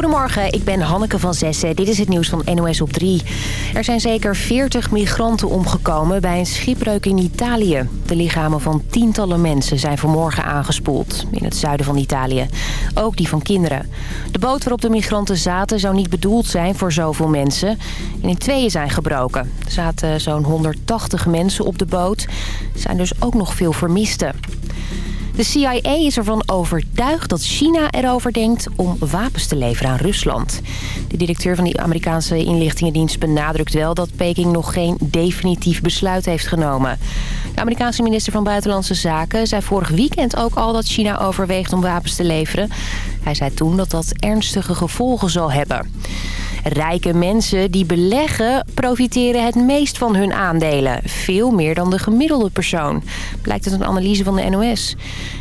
Goedemorgen, ik ben Hanneke van Zessen. Dit is het nieuws van NOS op 3. Er zijn zeker 40 migranten omgekomen bij een schipbreuk in Italië. De lichamen van tientallen mensen zijn vanmorgen aangespoeld in het zuiden van Italië. Ook die van kinderen. De boot waarop de migranten zaten zou niet bedoeld zijn voor zoveel mensen. En in tweeën zijn gebroken. Er zaten zo'n 180 mensen op de boot. Er zijn dus ook nog veel vermisten. De CIA is ervan overtuigd dat China erover denkt om wapens te leveren aan Rusland. De directeur van die Amerikaanse inlichtingendienst benadrukt wel dat Peking nog geen definitief besluit heeft genomen. De Amerikaanse minister van Buitenlandse Zaken zei vorig weekend ook al dat China overweegt om wapens te leveren. Hij zei toen dat dat ernstige gevolgen zal hebben. Rijke mensen die beleggen profiteren het meest van hun aandelen. Veel meer dan de gemiddelde persoon, blijkt uit een analyse van de NOS.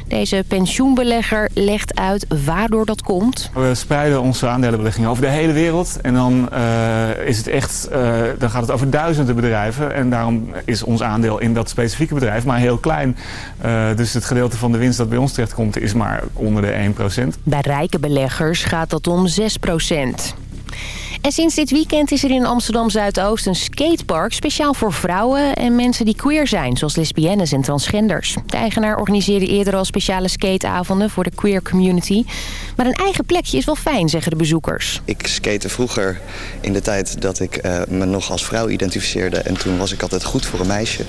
Deze pensioenbelegger legt uit waardoor dat komt. We spreiden onze aandelenbeleggingen over de hele wereld. En dan, uh, is het echt, uh, dan gaat het over duizenden bedrijven. En daarom is ons aandeel in dat specifieke bedrijf maar heel klein. Uh, dus het gedeelte van de winst dat bij ons terechtkomt is maar onder de 1%. Bij rijke beleggers gaat dat om 6%. En sinds dit weekend is er in Amsterdam-Zuidoost een skatepark... speciaal voor vrouwen en mensen die queer zijn, zoals lesbiennes en transgenders. De eigenaar organiseerde eerder al speciale skateavonden voor de queer community. Maar een eigen plekje is wel fijn, zeggen de bezoekers. Ik skate vroeger in de tijd dat ik uh, me nog als vrouw identificeerde... en toen was ik altijd goed voor een meisje.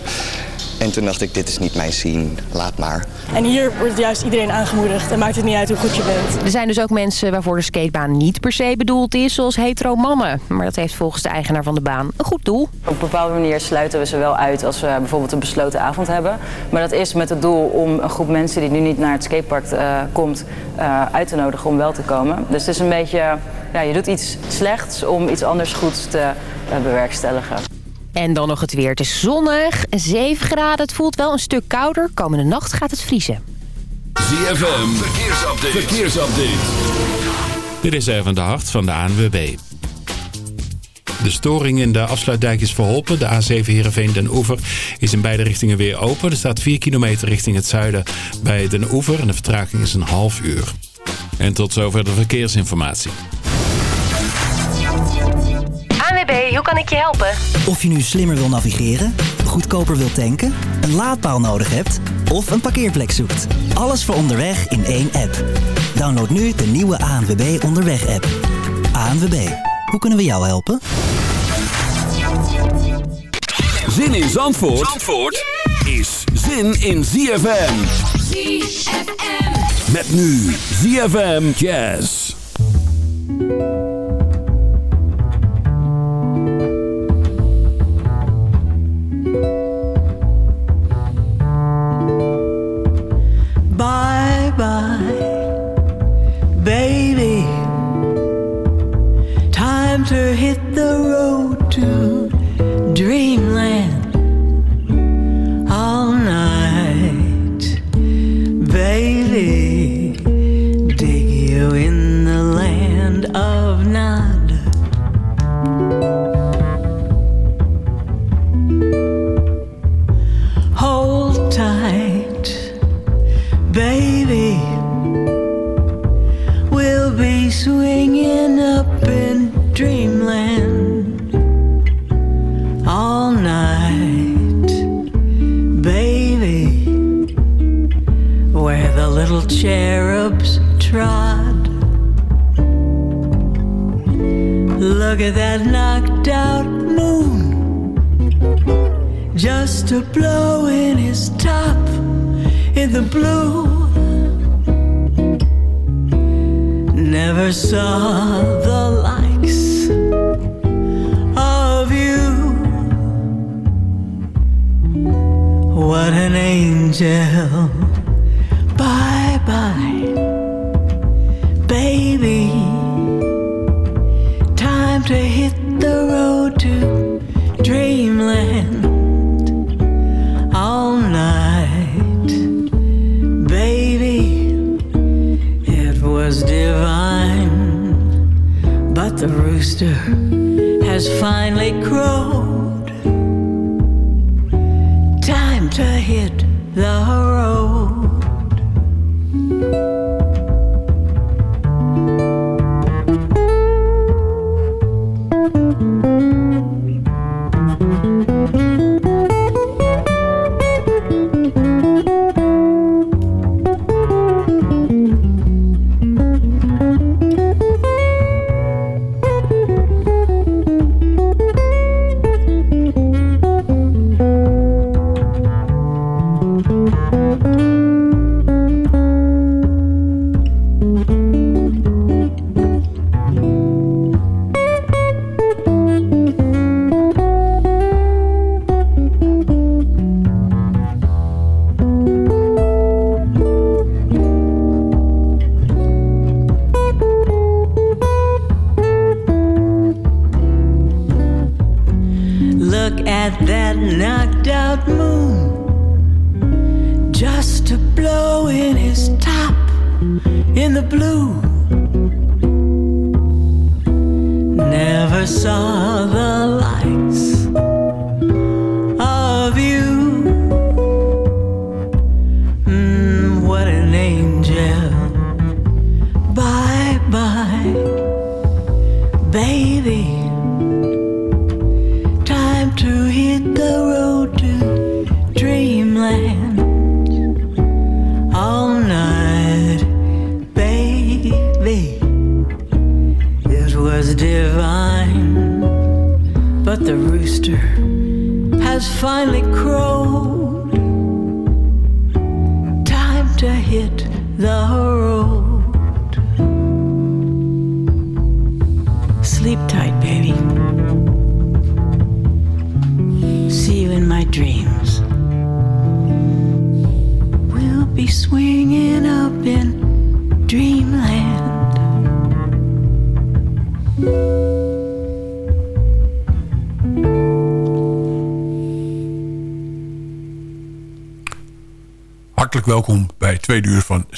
En toen dacht ik, dit is niet mijn scene, laat maar. En hier wordt juist iedereen aangemoedigd en maakt het niet uit hoe goed je bent. Er zijn dus ook mensen waarvoor de skatebaan niet per se bedoeld is, zoals hetero mannen. Maar dat heeft volgens de eigenaar van de baan een goed doel. Op een bepaalde manier sluiten we ze wel uit als we bijvoorbeeld een besloten avond hebben. Maar dat is met het doel om een groep mensen die nu niet naar het skatepark uh, komt, uh, uit te nodigen om wel te komen. Dus het is een beetje, ja, je doet iets slechts om iets anders goeds te uh, bewerkstelligen. En dan nog het weer. Het is zonnig, 7 graden. Het voelt wel een stuk kouder. Komende nacht gaat het vriezen. ZFM, verkeersupdate. verkeersupdate. Dit is even de hart van de ANWB. De storing in de afsluitdijk is verholpen. De A7 Heerenveen Den Oever is in beide richtingen weer open. Er staat 4 kilometer richting het zuiden bij Den Oever. En de vertraging is een half uur. En tot zover de verkeersinformatie. Hoe kan ik je helpen? Of je nu slimmer wil navigeren, goedkoper wil tanken, een laadpaal nodig hebt of een parkeerplek zoekt. Alles voor onderweg in één app. Download nu de nieuwe ANWB Onderweg app. ANWB, hoe kunnen we jou helpen? Zin in Zandvoort, Zandvoort is zin in ZFM. ZFM. Met nu ZFM Jazz. Swinging up in dreamland all night, baby. Where the little cherubs trod. Look at that knocked out moon. Just a blow in his top in the blue. Never saw the likes of you. What an angel. The rooster has finally crowed. Time to hit the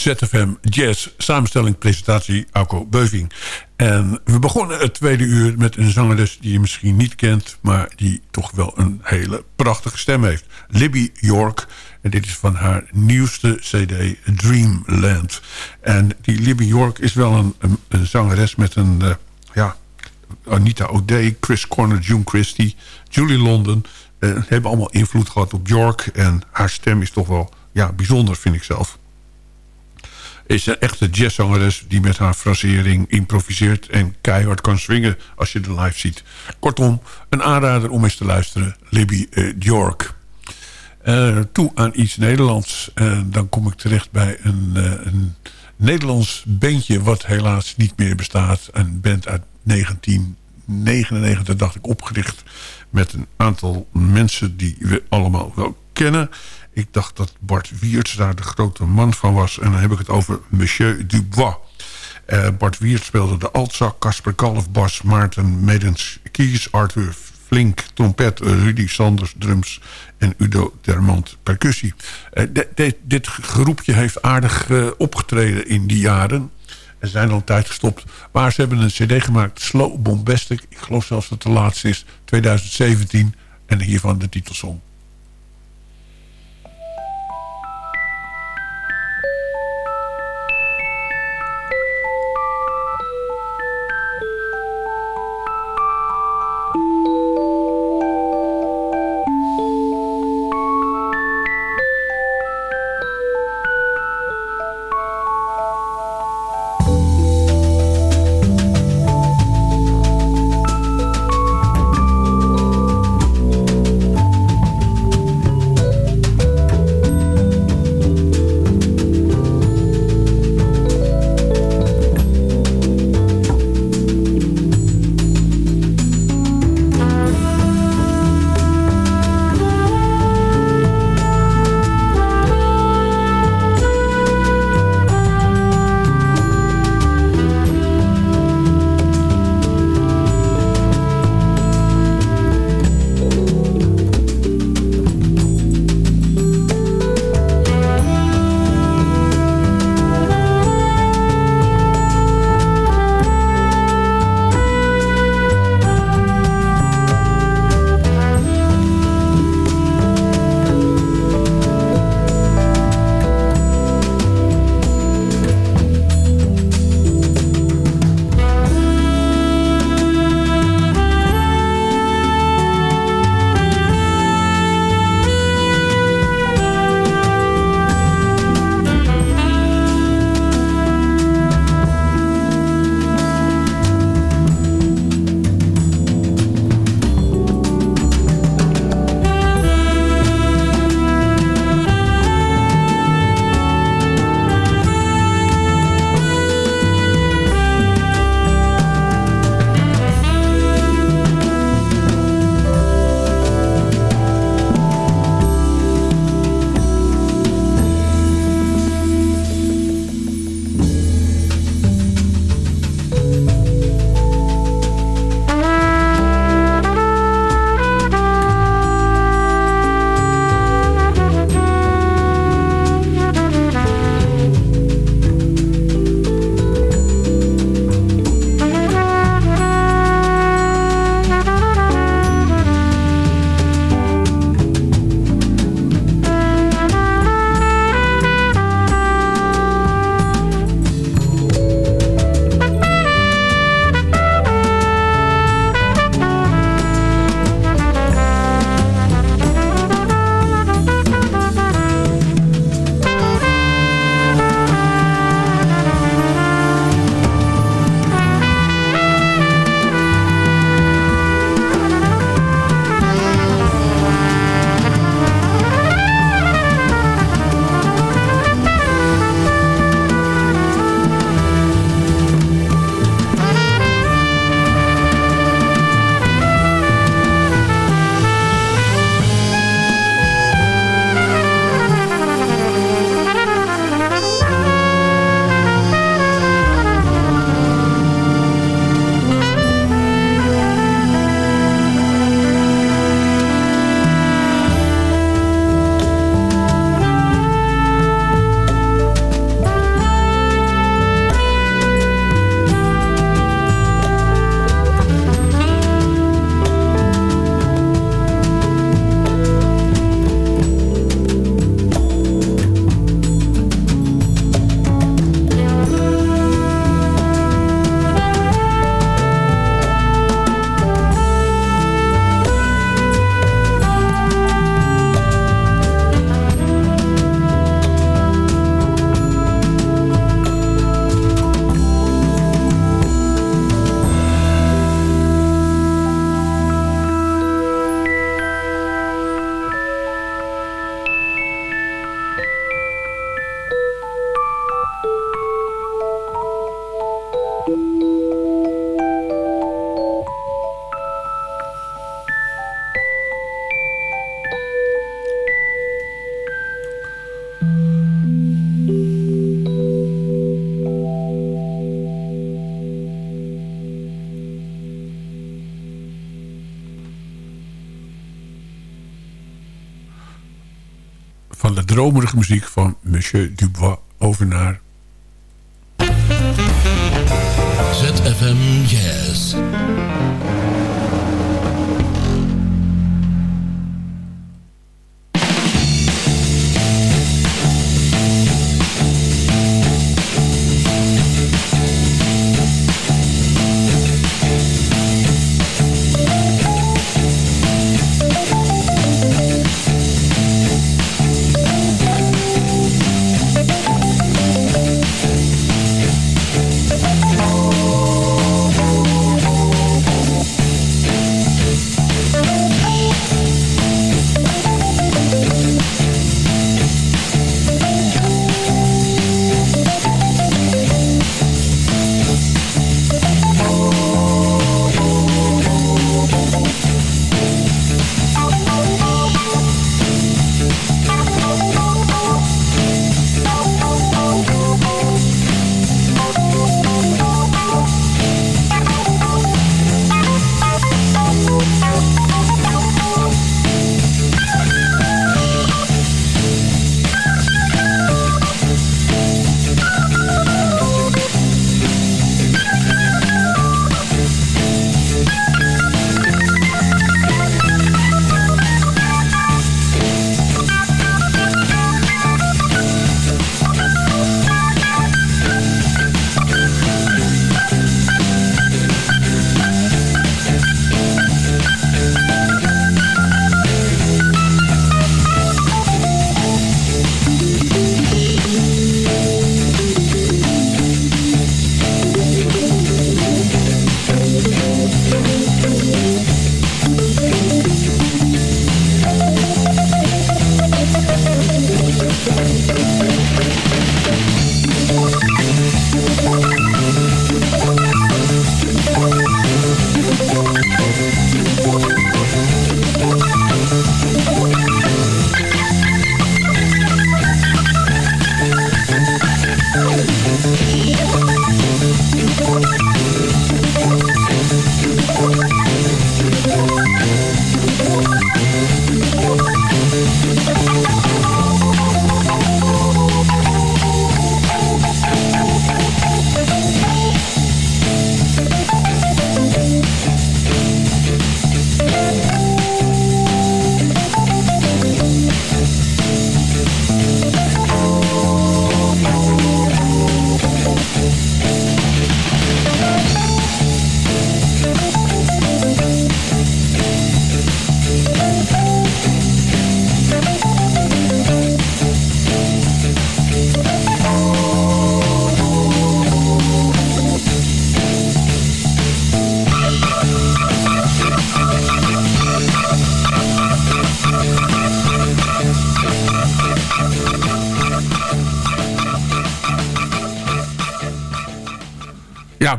ZFM Jazz. Samenstelling, presentatie, Alco Beuving. En we begonnen het tweede uur met een zangeres die je misschien niet kent... maar die toch wel een hele prachtige stem heeft. Libby York. En dit is van haar nieuwste cd, Dreamland. En die Libby York is wel een, zangeres met een... eh, ja, Anita O'Day, Chris Corner, June Christie, Julie London... eh, hebben allemaal invloed gehad op York. En haar stem is toch wel ja, bijzonder, vind ik zelf. Is een echte jazzzangeres die met haar frasering improviseert... en keihard kan swingen als je de live ziet. Kortom, een aanrader om eens te luisteren. Libby eh, York. Eh, toe aan iets Nederlands. Eh, dan kom ik terecht bij een, een Nederlands bandje... wat helaas niet meer bestaat. Een band uit 1999, dacht ik, opgericht... met een aantal mensen die we allemaal wel kennen... Ik dacht dat Bart Wiertz daar de grote man van was. En dan heb ik het over Monsieur Dubois. Eh, Bart Wiertz speelde de altzak, Casper Kalf, bas, Maarten Medens, Kies, Arthur Flink, trompet, Rudy Sanders, drums en Udo Dermont, percussie. Eh, dit groepje heeft aardig eh, opgetreden in die jaren. En zijn al een tijd gestopt. Maar ze hebben een cd gemaakt, Slow Bombastic. Ik geloof zelfs dat de laatste is, 2017. En hiervan de titelsong. Dromerige muziek van Monsieur Dubois over naar... ZFM Jazz.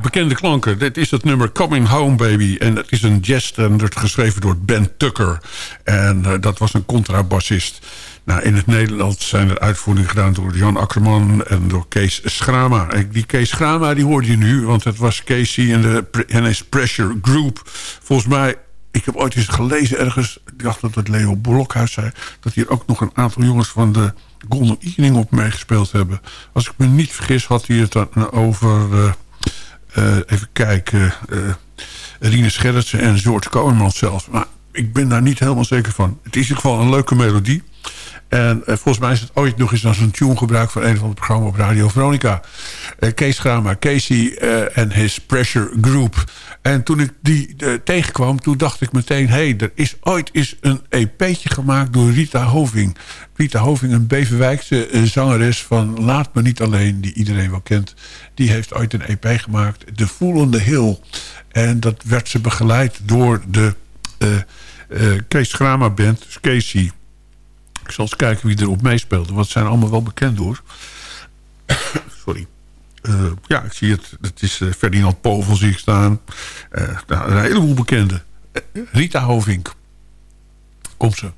Bekende klanken. Dit is het nummer Coming Home Baby. En het is een jazzstandard geschreven door Ben Tucker. En uh, dat was een contrabassist. Nou, in het Nederlands zijn er uitvoeringen gedaan door Jan Akkerman en door Kees Schrama. Die Kees Schrama die hoorde je nu, want het was Casey en de NS Pressure Group. Volgens mij, ik heb ooit eens gelezen ergens, ik dacht dat het Leo Blokhuis zei... dat hier ook nog een aantal jongens van de Golden Evening op meegespeeld hebben. Als ik me niet vergis had hij het dan over... Uh, even kijken, Rine Scherritsen en George Koermans zelfs. Maar ik ben daar niet helemaal zeker van. Het is in ieder geval een leuke melodie. En uh, volgens mij is het ooit nog eens als een tune gebruikt... van een van de programma's op Radio Veronica. Uh, Kees Grama, Casey en uh, his Pressure Group. En toen ik die tegenkwam, toen dacht ik meteen... hé, hey, er is ooit eens een EP'tje gemaakt door Rita Hoving. Rita Hoving, een Beverwijkse zangeres van Laat Me Niet Alleen... die iedereen wel kent. Die heeft ooit een EP gemaakt, on the Hill. En dat werd ze begeleid door de Kees Grama Band, dus Casey... Ik zal eens kijken wie erop meespeelde. Want ze zijn allemaal wel bekend hoor. Sorry. Eh, ja, ik zie het. Het is Ferdinand Povel zie ik staan. Uh, nou, een heleboel bekenden. Rita Hovink. Kom ze.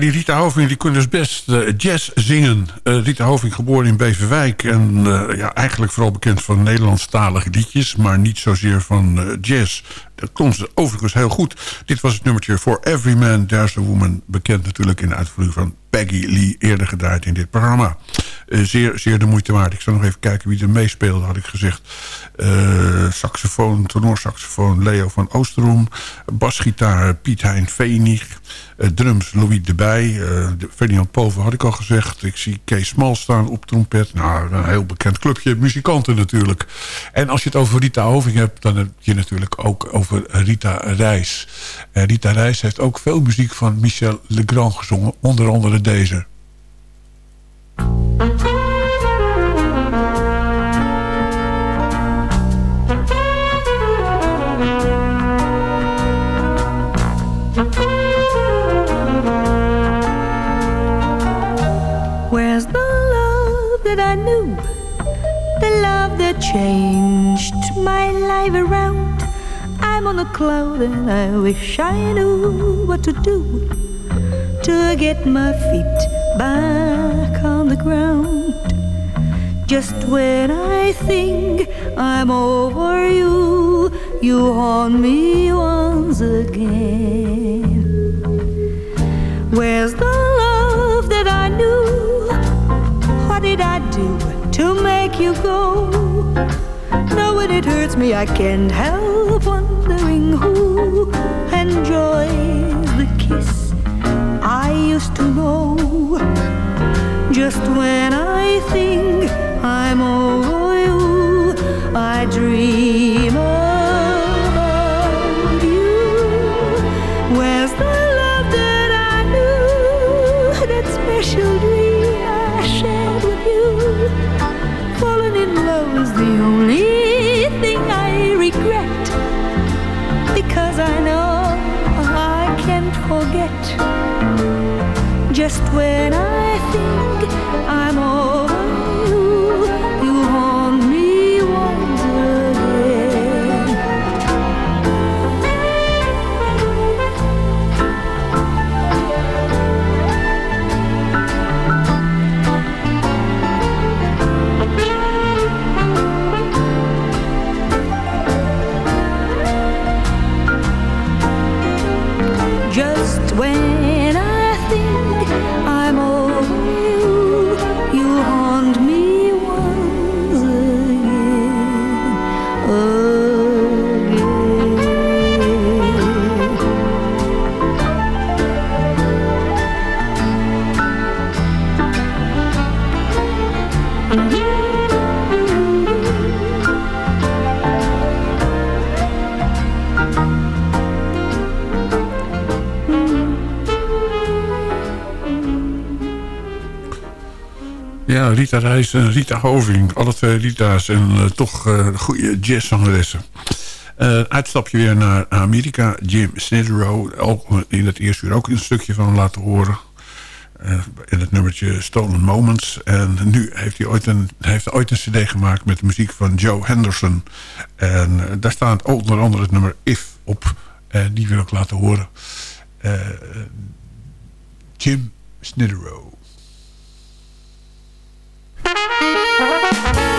Die Rita Hoving die kon dus best uh, jazz zingen. Uh, Rita Hoving geboren in Beverwijk. En uh, ja, eigenlijk vooral bekend van Nederlandstalige liedjes. Maar niet zozeer van jazz. Dat kon ze overigens heel goed. Dit was het nummertje For Every Man There's a Woman. Bekend natuurlijk in de uitvoering van Peggy Lee. Eerder gedraaid in dit programma. zeer, zeer de moeite waard. Ik zal nog even kijken wie er meespeelde, had ik gezegd. saxofoon, tenorsaxofoon Leo van Oosterom. Basgitaar Piet Hein Venig. Uh, drums Louis de Bij. Uh, Ferdinand Pover had ik al gezegd. Ik zie Kees Smal staan op trompet. Nou, een heel bekend clubje muzikanten natuurlijk. En als je het over Rita Hoving hebt... dan heb je natuurlijk ook over Rita Reis. Uh, Rita Reis heeft ook veel muziek van Michel Legrand gezongen. Onder andere deze. I knew the love that changed my life around. I'm on a cloud and I wish I knew what to do to get my feet back on the ground. Just when I think I'm over you, you haunt me once again. Where's the love that I knew? What did I do to make you go? Now when it hurts me, I can't help used to know. Just when I think I'm over you, I dream about Rita Reis en Rita Hoving. Alle twee Rita's en eh, toch eh, goede jazzzangeressen. Eh uitstapje weer naar Amerika. Jim Snidrow. Ook in het eerste uur ook een stukje van laten horen. In het nummertje Stolen Moments. En nu heeft hij ooit een, heeft ooit een cd gemaakt met de muziek van Joe Henderson. En daar staat onder andere het nummer If op. Die wil ik laten horen. Jim Snidrow. Thank you.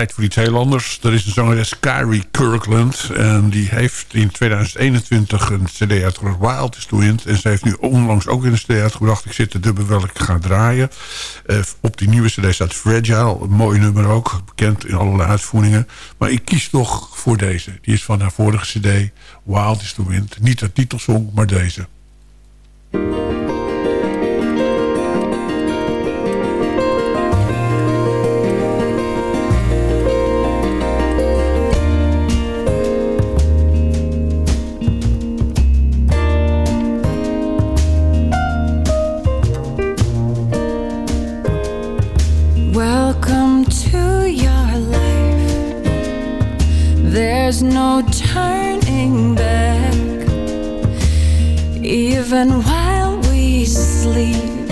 Tijd voor iets heel anders. Er is een zangeres, Kyrie Kirkland. En die heeft in 2021 een cd uitgebracht, Wild is the Wind. En ze heeft nu onlangs ook een cd uitgebracht. Ik zit te dubben welke ik ga draaien. Uh, op die nieuwe cd staat Fragile. Een mooi nummer ook, bekend in allerlei uitvoeringen. Maar ik kies toch voor deze. Die is van haar vorige cd, Wild is the Wind. Niet de titelsong, maar deze. Even while we sleep,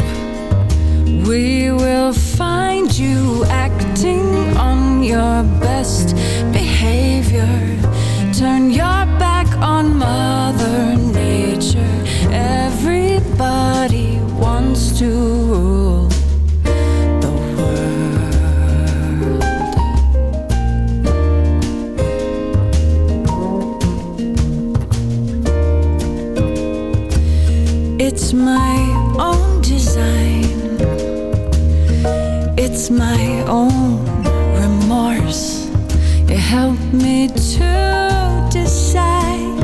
we will find you acting on your best behavior. Turn your back on Mother Nature. Everybody wants to It's my own remorse. You help me to decide.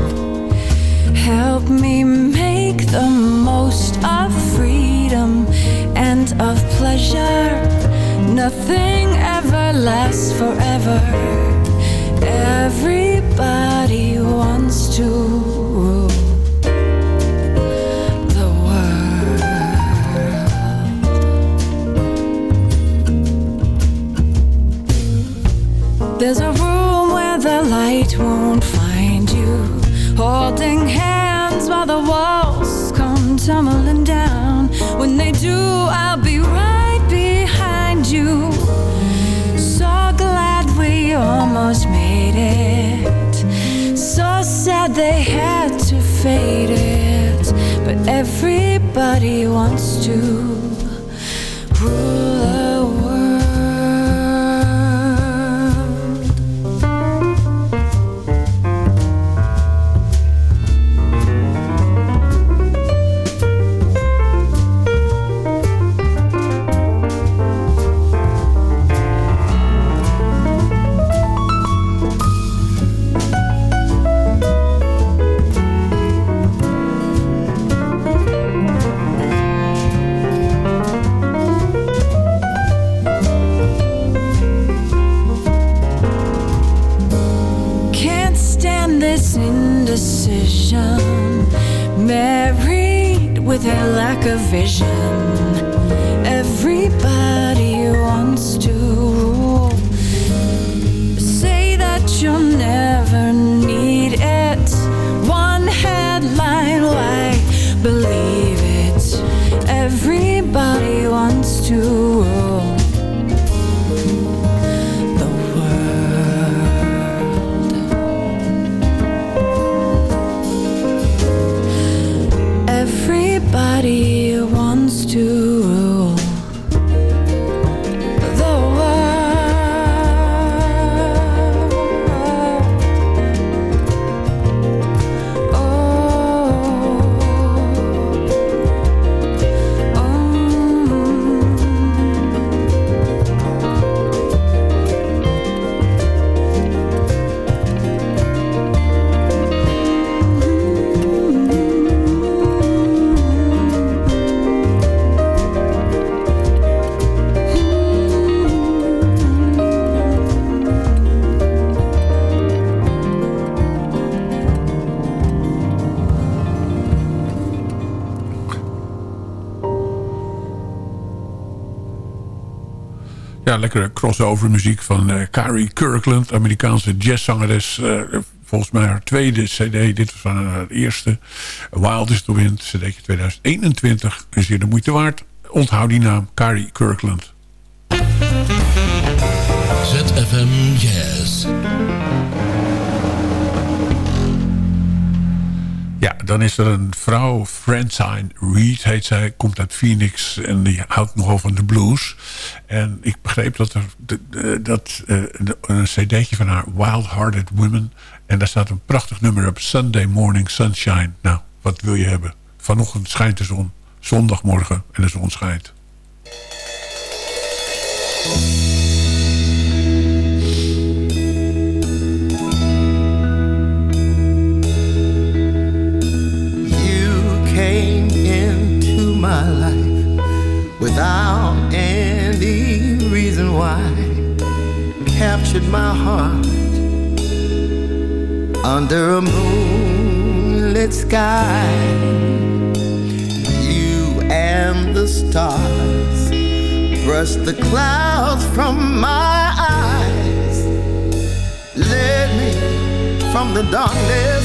Help me make the most of freedom and of pleasure. Nothing ever lasts forever. Everybody wants to There's a room where the light won't find you. Holding hands while the walls come tumbling down. When they do, I'll be right behind you. So glad we almost made it. So sad they had to fade it. But everybody wants to lekkere crossover muziek van uh, Carrie Kirkland, Amerikaanse jazzzangeres. Uh, volgens mij haar tweede cd. Dit was haar eerste. Wild is the Wind, cd 2021. Is hier de moeite waard. Onthoud die naam, Carrie Kirkland. ZFM Jazz. Dan is er een vrouw, Francine Reed heet zij. Komt uit Phoenix en die houdt nogal van de blues. En ik begreep dat er dat, eh, een cd'tje van haar, Wild Hearted Women. En daar staat een prachtig nummer op, Sunday Morning Sunshine. Nou, wat wil je hebben? Vanochtend schijnt de zon, zondagmorgen en de zon schijnt. Clouds from my eyes. Led me from the darkness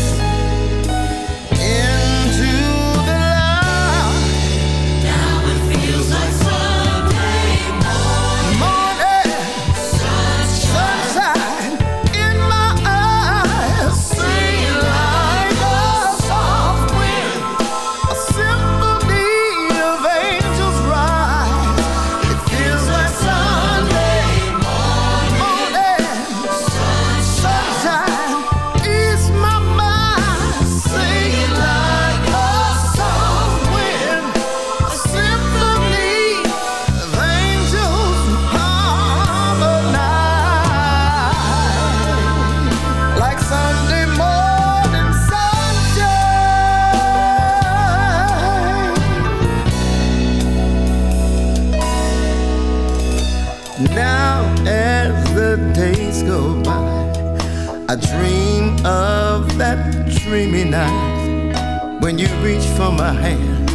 When you reached for my hand.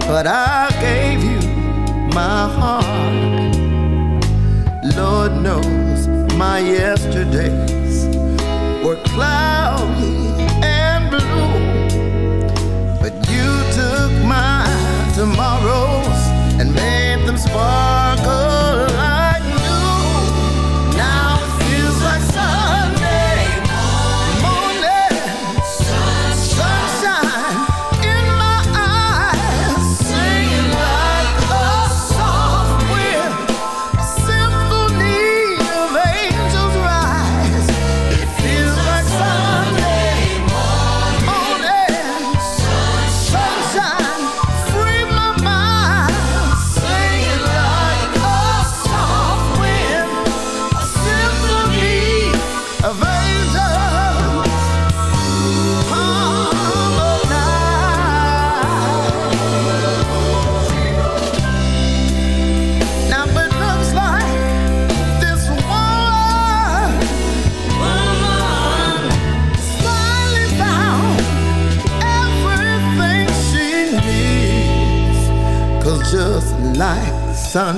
But I gave you my heart. Lord knows my yesterdays Were cloudy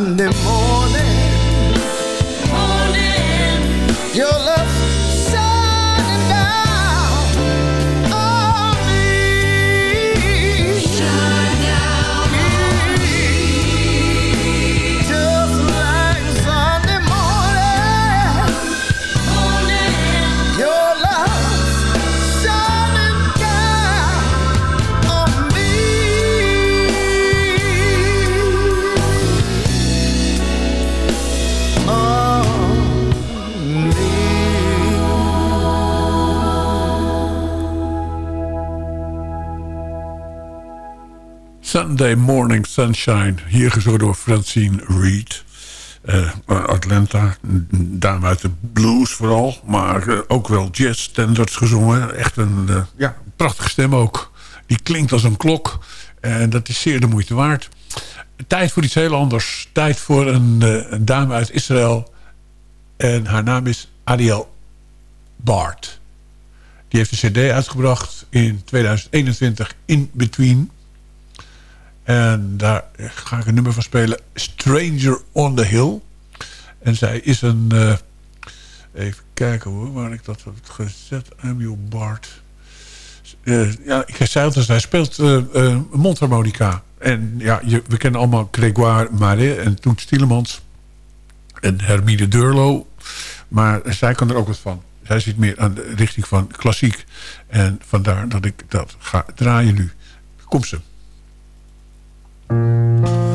Sunday morning, Sunshine. Hier gezongen door Francine Reed. Eh, Atlanta, dame uit de blues vooral. Maar eh, ook wel jazz standards gezongen. Echt een eh, ja, prachtige stem ook. Die klinkt als een klok. En dat is zeer de moeite waard. Tijd voor iets heel anders. Tijd voor een, een dame uit Israël. En haar naam is Ariel Bart. Die heeft een cd uitgebracht in 2021 In Between. En daar ga ik een nummer van spelen. Stranger on the Hill. En zij is een... eh, even kijken hoor, waar ik dat heb gezet. Amiel Bart. Eh, ja, ik zei het dus, hij speelt eh, mondharmonica. En ja, je, we kennen allemaal Grégoire Marais en Toet Stielemans. En Hermine Durlo. Maar zij kan er ook wat van. zij zit meer aan de richting van klassiek. En vandaar dat ik dat ga draaien nu. Kom ze. Thank you.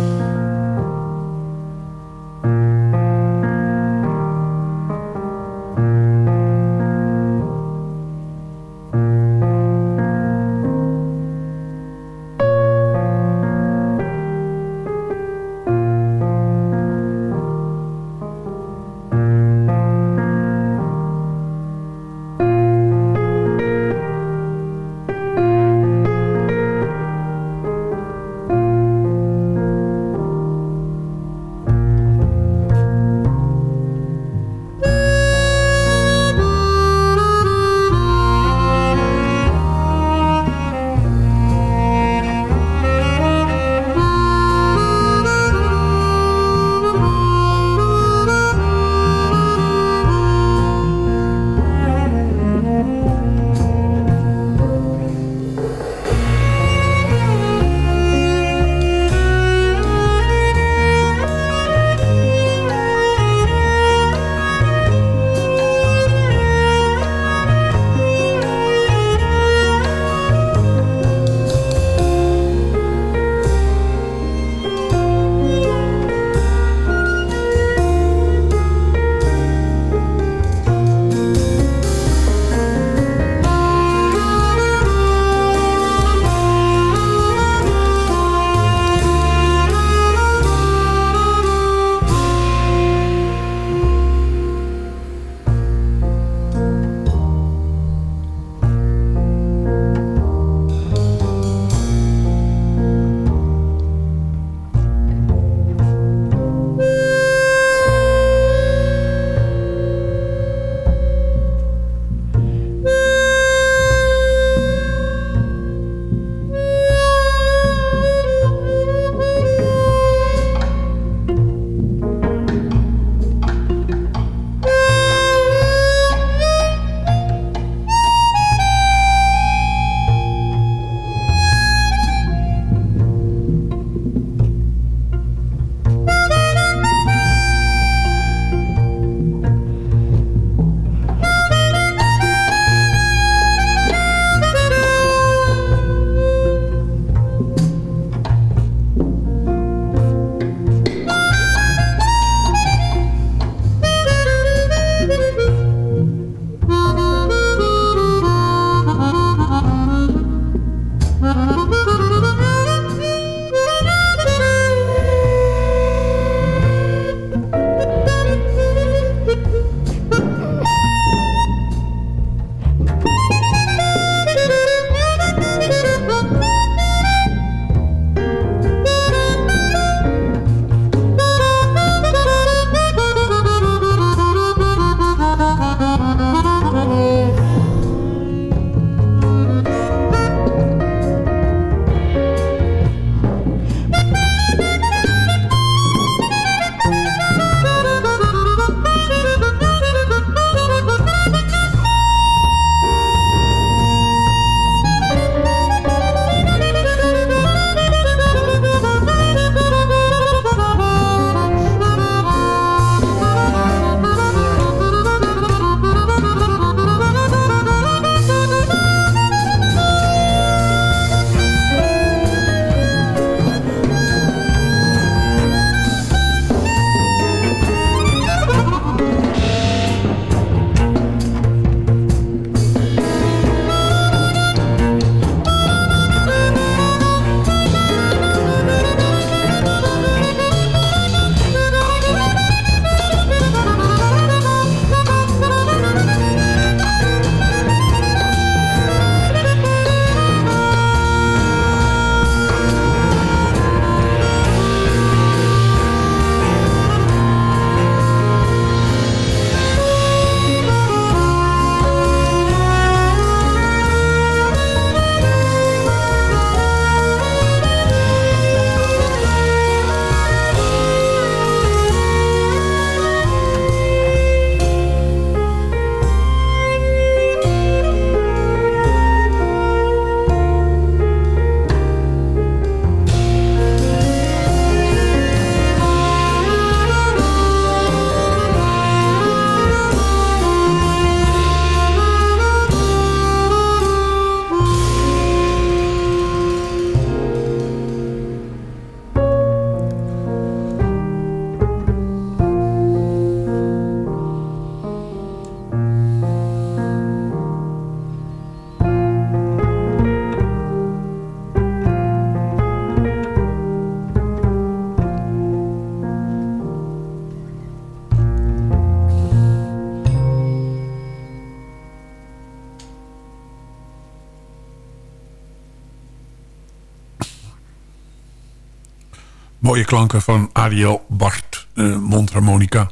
Mooie klanken van Ariel Bart, uh, mondharmonica.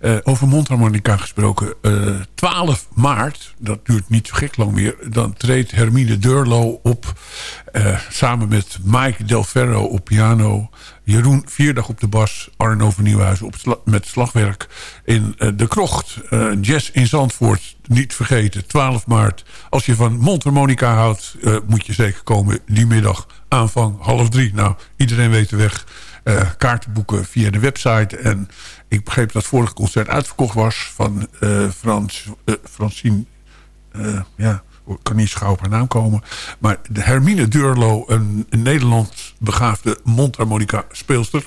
Uh, over mondharmonica gesproken. Uh, 12 maart, dat duurt niet zo gek lang meer... dan treedt Hermine Durlo op... Samen met Mike Del Ferro op piano... Jeroen Vierdag op de bas... Arno van Nieuwhuizen op met slagwerk... in De Krocht, Jazz in Zandvoort... niet vergeten, 12 maart. Als je van mondharmonica houdt... moet je zeker komen die middag aanvang half drie. Nou, iedereen weet de weg... Uh, kaarten boeken via de website. En ik begreep dat het vorige concert uitverkocht was van uh, Frans, uh, Francine... ja, kan niet schouw op haar naam komen. Maar Hermine Durlo, een in Nederland begaafde mondharmonica speelster.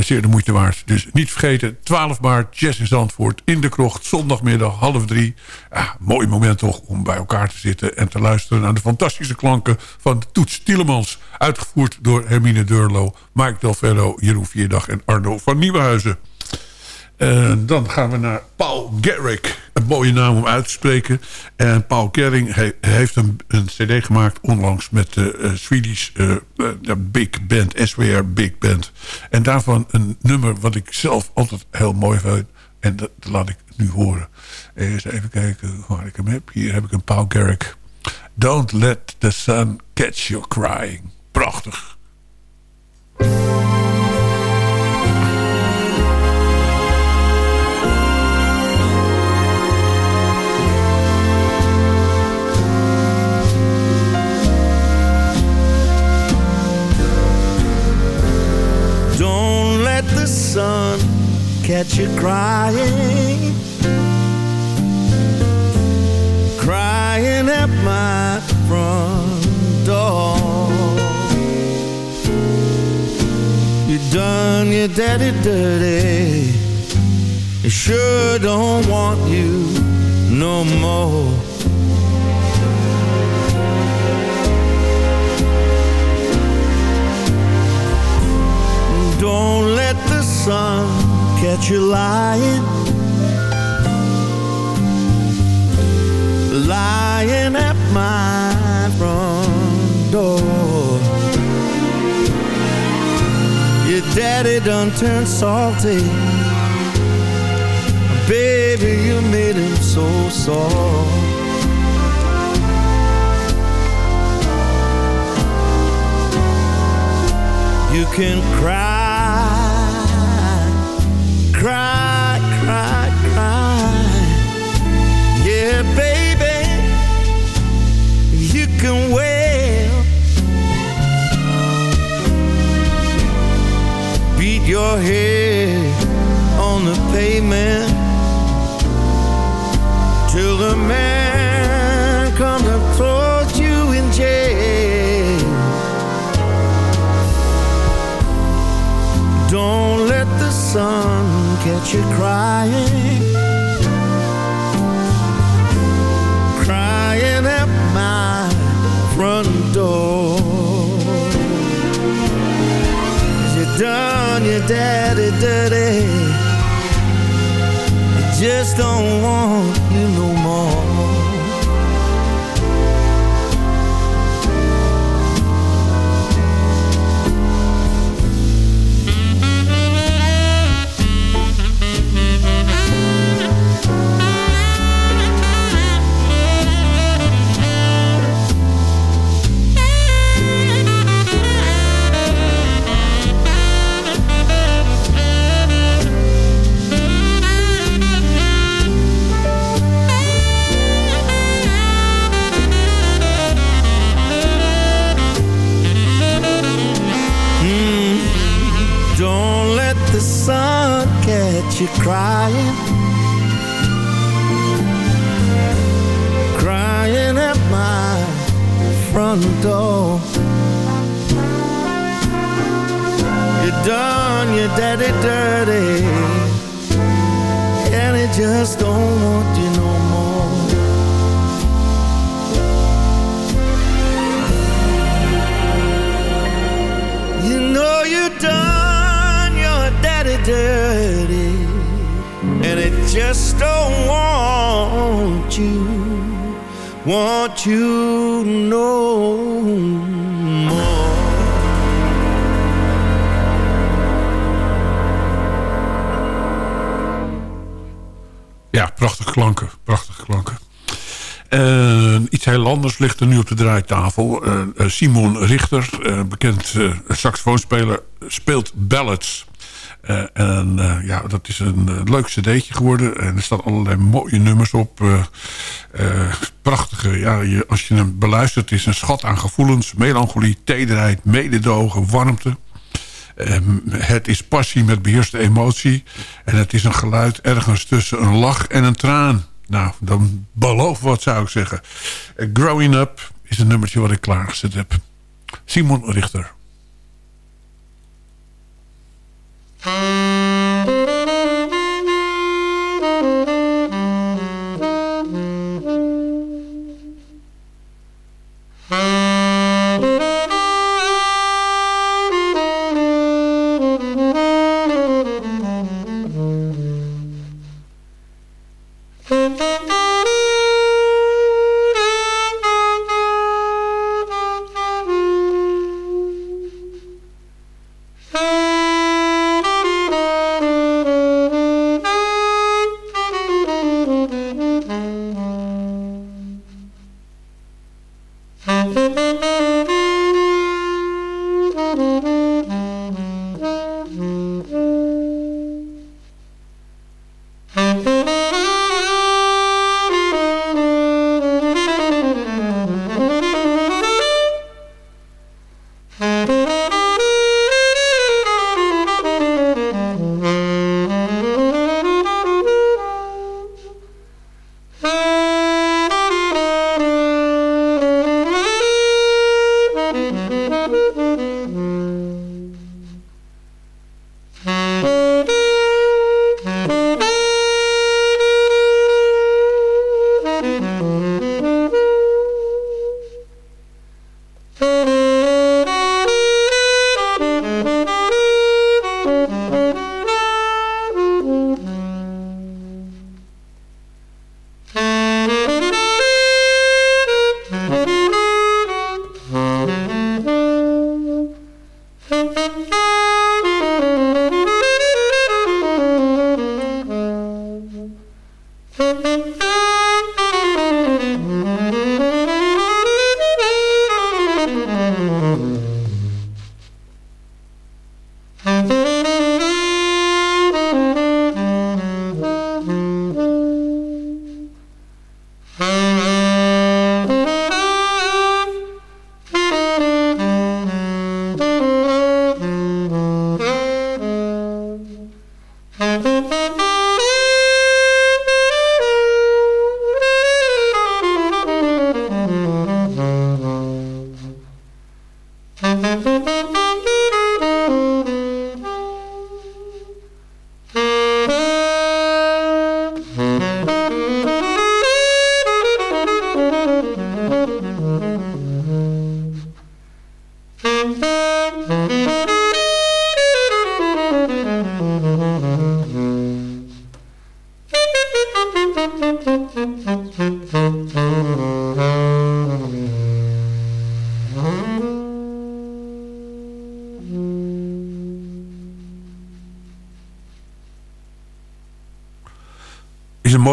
zeer de moeite waard. Dus niet vergeten, 12 maart, Jazz in Zandvoort in de krocht. Zondagmiddag, half drie. Ah, mooi moment toch om bij elkaar te zitten... en te luisteren naar de fantastische klanken van Toets Tielemans. Uitgevoerd door Hermine Durlo, Mike Del Ferro, Jeroen Vierdag en Arno van Nieuwenhuizen. Uh, dan gaan we naar Paul Garrick. Een mooie naam om uit te spreken. En Paul he heeft een, een, cd gemaakt onlangs met de uh, Swedish uh, Big Band, SWR Big Band. En daarvan een nummer wat ik zelf altijd heel mooi vind. En dat, dat laat ik nu horen. Eens even kijken waar ik hem heb. Hier heb ik een Paul Garrick. Don't let the sun catch you crying. Prachtig. Sun catch you crying. Crying at my front door. You done your daddy dirty. He sure don't want you no more Don't let the sun catch you lying. Lying at my front door. Your daddy done turned salty. Baby, you made him so sore. You can cry dirty and it just don't want you, want you. Ja, prachtige klanken, prachtige klanken. Uh, iets heel anders ligt er nu op de draaitafel. Eh, eh, Simon Richter, bekend saxofoonspeler, speelt ballads en ja, dat is een leuk cd'tje geworden. En er staan allerlei mooie nummers op. prachtige, ja, je, als je hem beluistert, is een schat aan gevoelens. Melancholie, tederheid, mededogen, warmte. Ehm, het is passie met beheerste emotie. En het is een geluid ergens tussen een lach en een traan. Nou, dan beloof wat zou ik zeggen. Uh, Growing Up is een nummertje wat ik klaargezet heb. Simon Richter. Música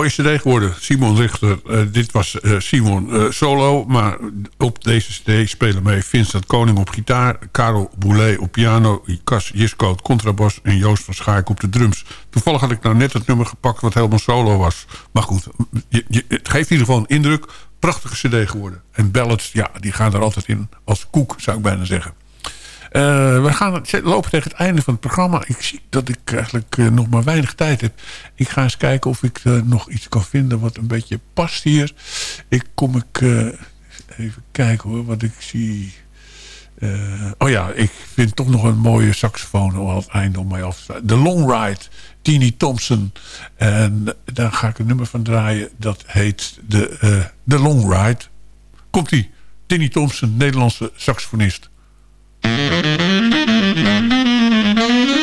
mooie cd geworden. Simon Richter. Uh, dit was uh, Simon uh, solo. Maar op deze cd spelen mee Vincent Koning op gitaar... Karel Boulet op piano... Cas Jiskoot contrabas en Joost van Schaik op de drums. Toevallig had ik nou net het nummer gepakt wat helemaal solo was. Maar goed, je, je, het geeft in ieder geval een indruk. Prachtige cd geworden. En ballads, ja, die gaan er altijd in als koek, zou ik bijna zeggen. Uh, we gaan lopen tegen het einde van het programma. Ik zie dat ik eigenlijk uh, nog maar weinig tijd heb. Ik ga eens kijken of ik uh, nog iets kan vinden wat een beetje past hier. Ik kom ik... even kijken hoor, wat ik zie... oh ja, ik vind toch nog een mooie saxofoon al het einde om mij af te sluiten. The Long Ride, Tini Thompson. En daar ga ik een nummer van draaien. Dat heet The, The Long Ride. Komt-ie. Tini Thompson, Nederlandse saxofonist. MUZIEK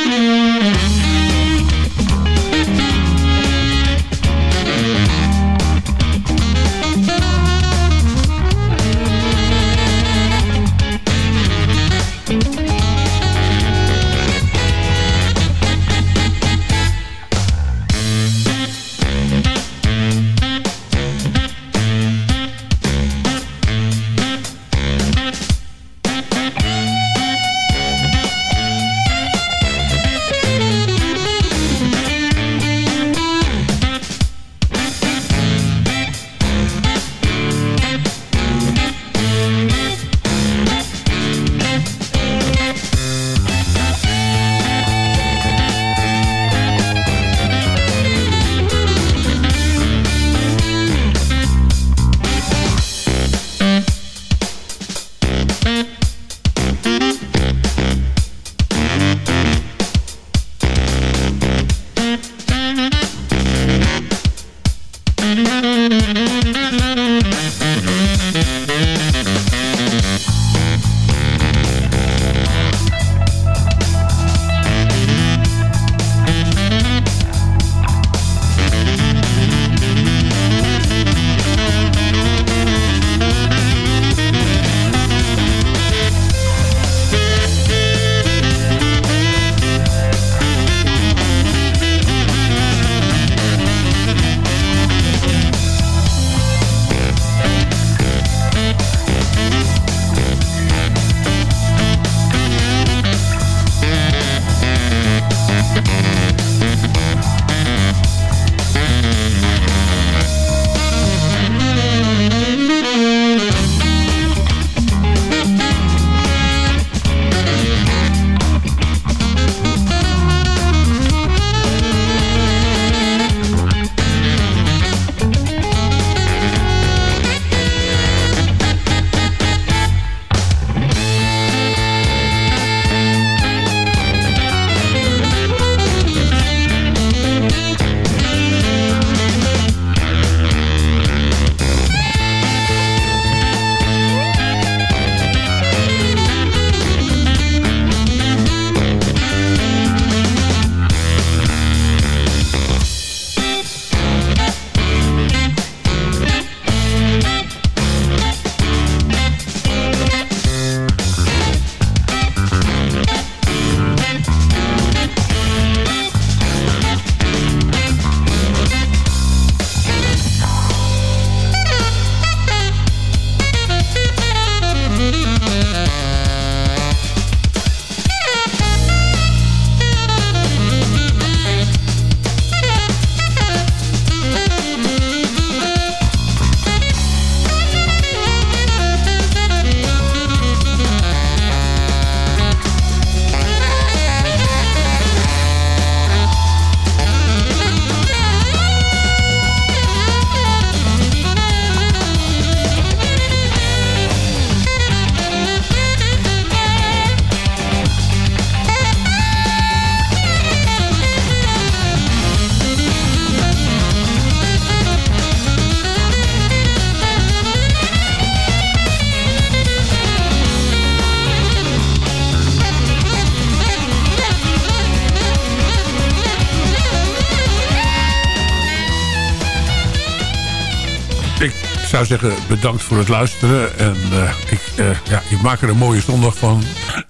zou zeggen, bedankt voor het luisteren. En uh, ik, uh, ja, maak er een mooie zondag van.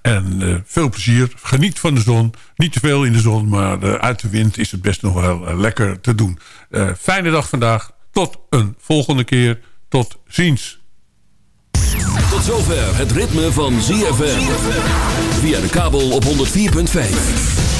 En uh, veel plezier. Geniet van de zon. Niet te veel in de zon, maar uit de wind is het best nog wel lekker te doen. fijne dag vandaag. Tot een volgende keer. Tot ziens. Tot zover het ritme van ZFM. Via de kabel op 104.5.